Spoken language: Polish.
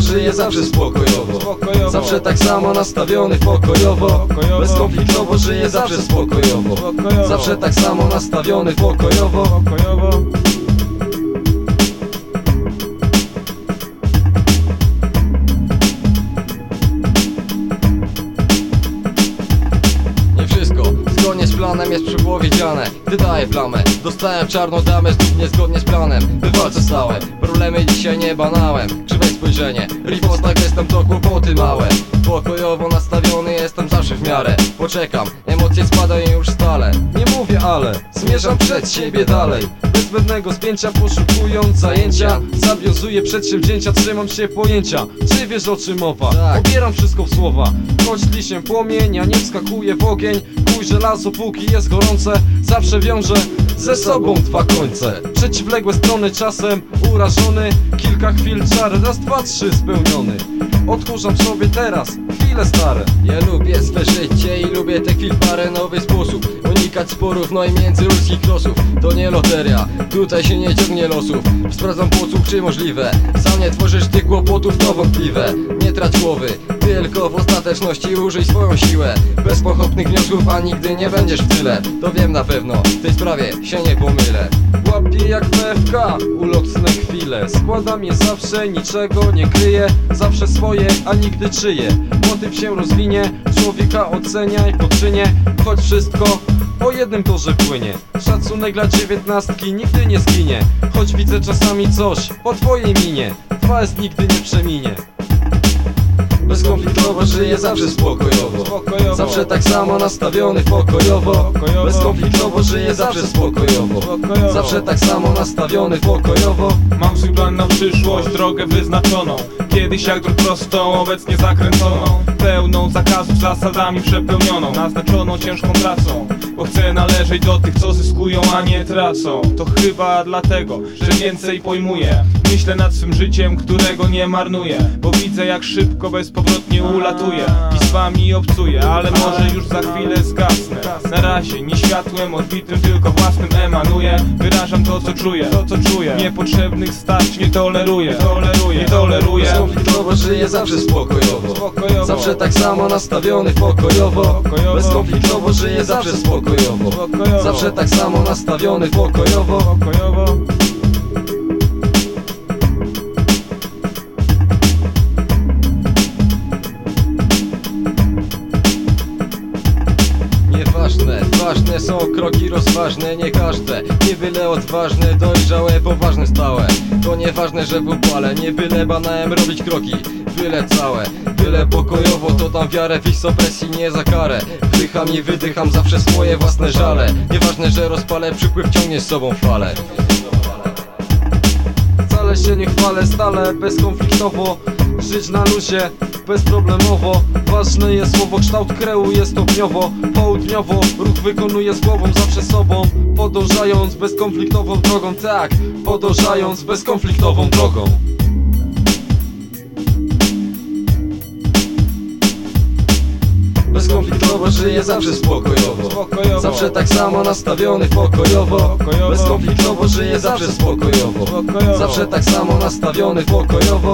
żyje zawsze spokojowo. Zawsze tak samo nastawiony pokojowo Pokojowo. Bezkonfliktowo żyje zawsze spokojowo. Zawsze tak samo nastawiony pokojowo Pokojowo. Nie wszystko zgodnie z planem jest przepowiedziane Wydaję plamę, dostałem czarną damę znów niezgodnie z planem. Wywalczę stałe, problemy dzisiaj nie banałem. Krzywe spojrzenie, riposta gestem to kłopoty małe. Pokojowo nastawiony jestem zawsze w miarę. Poczekam, emocje spadają już stale. Nie mówię ale, zmierzam przed siebie dalej. Bez zbędnego spięcia poszukując zajęcia. Zawiązuję przedsięwzięcia, trzymam się pojęcia. Czy wiesz o czym mowa? Tak. Obieram wszystko w słowa. Choć liściem płomień, a nie wskakuję w ogień. Kuj żelazo póki jest gorące Zawsze wiąże ze sobą dwa końce. Przeciwległe strony czasem urażony Kilka chwil czar, raz, dwa, trzy spełniony. Odkurzam sobie teraz chwile stare. Ja lubię swe życie i lubię te chwil parę. Nowy sposób Unikać sporów, no i międzyludzkich losów. To nie loteria, tutaj się nie ciągnie losów. Sprawdzam podsłuch czy możliwe. Sam nie tworzysz tych kłopotów, to wątpliwe. Nie trać głowy, tylko w ostateczności użyj swoją siłę. Bez pochopnych wniosków, a nigdy nie będziesz w tyle. To wiem na pewno, w tej sprawie się nie pomylę. Łapię jak PFK, ulotne chwile. Składam je zawsze, niczego nie kryję Zawsze swoje, a nigdy czyje. Motyw się rozwinie, człowieka ocenia i poczynie. Choć wszystko po jednym torze płynie. Szacunek dla dziewiętnastki nigdy nie zginie. Choć widzę czasami coś po twojej minie. Twa nigdy nie przeminie Bezkonfliktowo żyje zawsze spokojowo. Zawsze tak samo nastawiony pokojowo. Bezkonfliktowo żyje zawsze Spokojowo. Zawsze tak samo nastawiony pokojowo Mam swój plan na przyszłość, drogę wyznaczoną Kiedyś jak drogę prostą, obecnie zakręconą. Pełną zakazów, zasadami przepełnioną. Naznaczoną ciężką pracą Bo chcę należeć do tych, co zyskują, a nie tracą. To chyba dlatego, że więcej pojmuję. Myślę nad swym życiem, którego nie marnuję Bo widzę jak szybko, bezpowrotnie z wami obcuję, ale może już za chwilę zgasnę. Na razie nie światłem odbitym, tylko własnym emanuję. Wyrażam to co czuję, to co czuję. Niepotrzebnych starć nie toleruję, toleruję, nie toleruję. Bezkonfliktowo żyje zawsze spokojowo. Zawsze tak samo nastawiony pokojowo. Bezkonfliktowo żyje zawsze spokojowo. Pokojowo. Zawsze tak samo nastawiony pokojowo są kroki rozważne, nie każde. Nie byle odważne, dojrzałe, poważne, stałe. To nieważne, że upale, nie byle banałem robić kroki. Byle całe, byle pokojowo, to dam wiarę w ich opresji, nie za karę. Wdycham i wydycham zawsze swoje własne żale. Nieważne, że rozpalę, przypływ ciągnie z sobą falę Wcale się nie chwalę, stale bezkonfliktowo Żyć na luzie, bezproblemowo. Ważne jest słowo, kształt kreuje stopniowo. Południowo, ruch wykonuje z głową zawsze sobą. Podążając bezkonfliktową drogą, tak Podążając bezkonfliktową drogą. Bezkonfliktowo żyje zawsze spokojowo. Spokojowo. Zawsze tak samo nastawiony pokojowo. Pokojowo. Bezkonfliktowo żyje zawsze spokojowo. Spokojowo. Zawsze tak samo nastawiony pokojowo